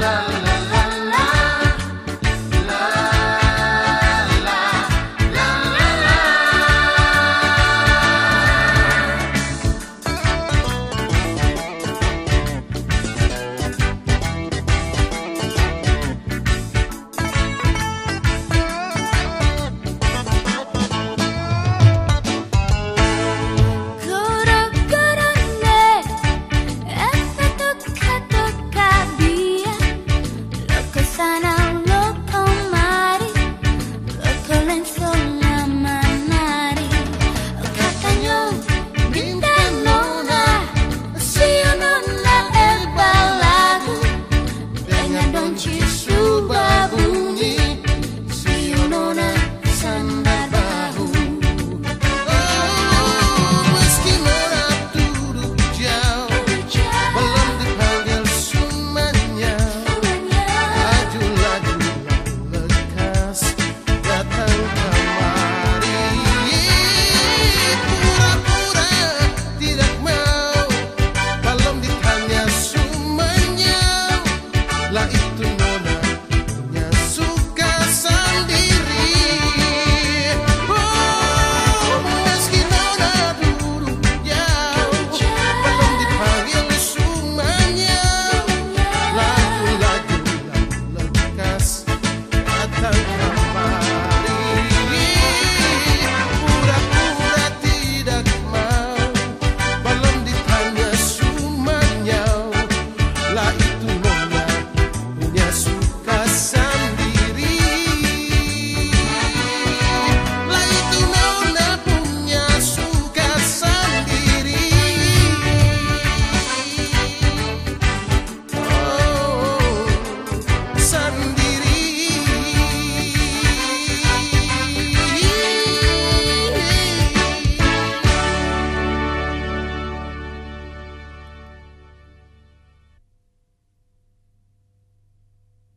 Yeah. la historia.